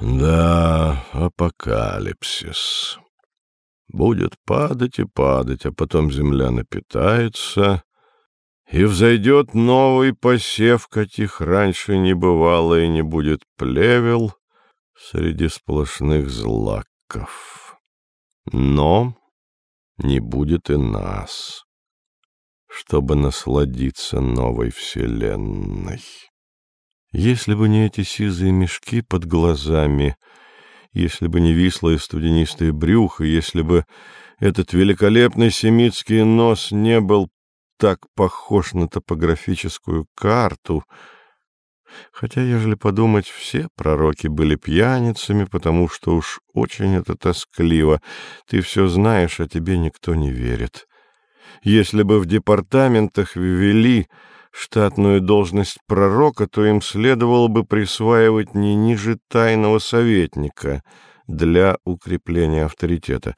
Да, апокалипсис. Будет падать и падать, а потом земля напитается, и взойдет новый посев, каких раньше не бывало, и не будет плевел среди сплошных злаков. Но не будет и нас, чтобы насладиться новой вселенной. Если бы не эти сизые мешки под глазами, если бы не вислое студенистое брюхо, если бы этот великолепный семитский нос не был так похож на топографическую карту, хотя, ежели подумать, все пророки были пьяницами, потому что уж очень это тоскливо, ты все знаешь, а тебе никто не верит. Если бы в департаментах ввели штатную должность пророка, то им следовало бы присваивать не ниже тайного советника для укрепления авторитета.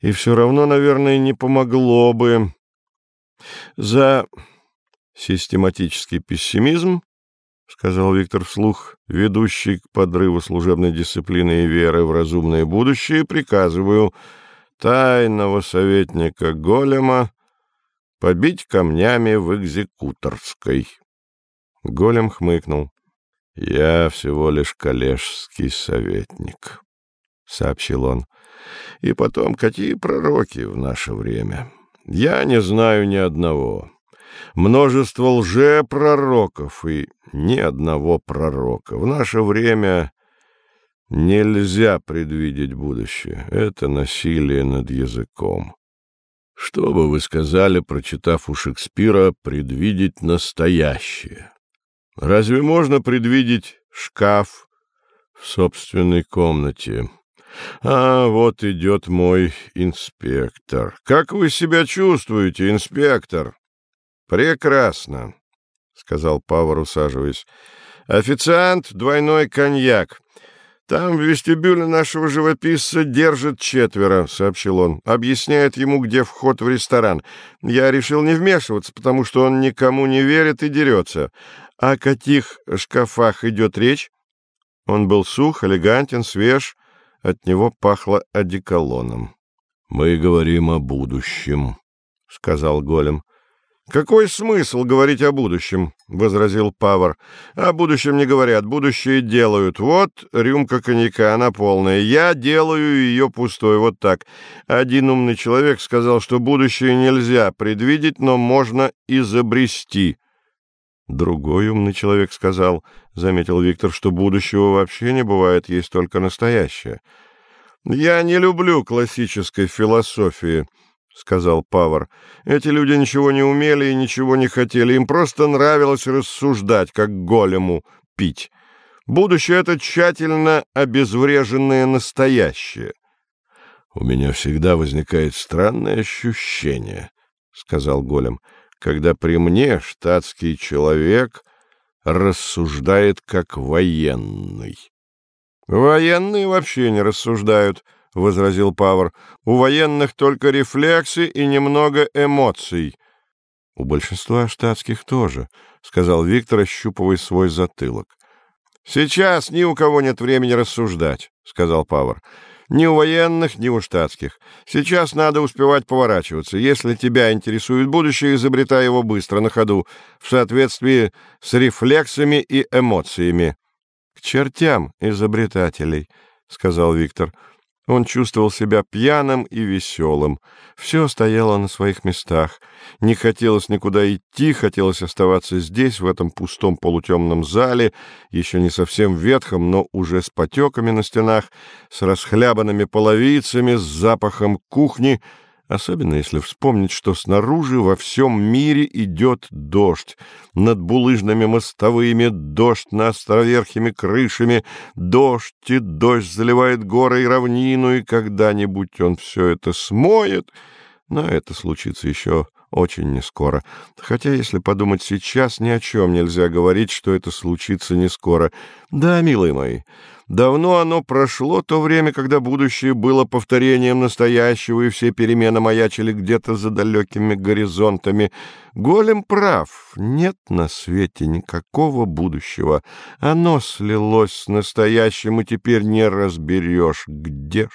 И все равно, наверное, не помогло бы. За систематический пессимизм, — сказал Виктор вслух, ведущий к подрыву служебной дисциплины и веры в разумное будущее, приказываю тайного советника Голема побить камнями в экзекуторской. Голем хмыкнул. — Я всего лишь коллежский советник, — сообщил он. — И потом, какие пророки в наше время? Я не знаю ни одного. Множество лжепророков и ни одного пророка. В наше время нельзя предвидеть будущее. Это насилие над языком. Что бы вы сказали, прочитав у Шекспира «предвидеть настоящее»? Разве можно предвидеть шкаф в собственной комнате? А вот идет мой инспектор. Как вы себя чувствуете, инспектор? Прекрасно, — сказал Павар, усаживаясь. Официант, двойной коньяк. «Там в вестибюле нашего живописца держит четверо», — сообщил он. «Объясняет ему, где вход в ресторан. Я решил не вмешиваться, потому что он никому не верит и дерется. О каких шкафах идет речь?» Он был сух, элегантен, свеж. От него пахло одеколоном. «Мы говорим о будущем», — сказал Голем. «Какой смысл говорить о будущем?» — возразил Павар. «О будущем не говорят, будущее делают. Вот рюмка коньяка, она полная. Я делаю ее пустой, вот так. Один умный человек сказал, что будущее нельзя предвидеть, но можно изобрести». Другой умный человек сказал, — заметил Виктор, — что будущего вообще не бывает, есть только настоящее. «Я не люблю классической философии», — сказал Павар. «Эти люди ничего не умели и ничего не хотели. Им просто нравилось рассуждать, как голему пить. Будущее — это тщательно обезвреженное настоящее». «У меня всегда возникает странное ощущение», — сказал голем, «когда при мне штатский человек рассуждает как военный». «Военные вообще не рассуждают», — возразил Павар. — У военных только рефлексы и немного эмоций. — У большинства штатских тоже, — сказал Виктор, ощупывая свой затылок. — Сейчас ни у кого нет времени рассуждать, — сказал Павар. — Ни у военных, ни у штатских. Сейчас надо успевать поворачиваться. Если тебя интересует будущее, изобретай его быстро, на ходу, в соответствии с рефлексами и эмоциями. — К чертям изобретателей, — сказал Виктор. — он чувствовал себя пьяным и веселым. Все стояло на своих местах. Не хотелось никуда идти, хотелось оставаться здесь, в этом пустом полутемном зале, еще не совсем ветхом, но уже с потеками на стенах, с расхлябанными половицами, с запахом кухни — особенно если вспомнить, что снаружи во всем мире идет дождь, над булыжными мостовыми, дождь на островерхими крышами, дождь и дождь заливает горы и равнину, и когда-нибудь он все это смоет, но это случится еще очень нескоро. Хотя, если подумать сейчас, ни о чем нельзя говорить, что это случится не скоро. Да, милые мои, Давно оно прошло, то время, когда будущее было повторением настоящего, и все перемены маячили где-то за далекими горизонтами. Голем прав, нет на свете никакого будущего. Оно слилось с настоящим, и теперь не разберешь, где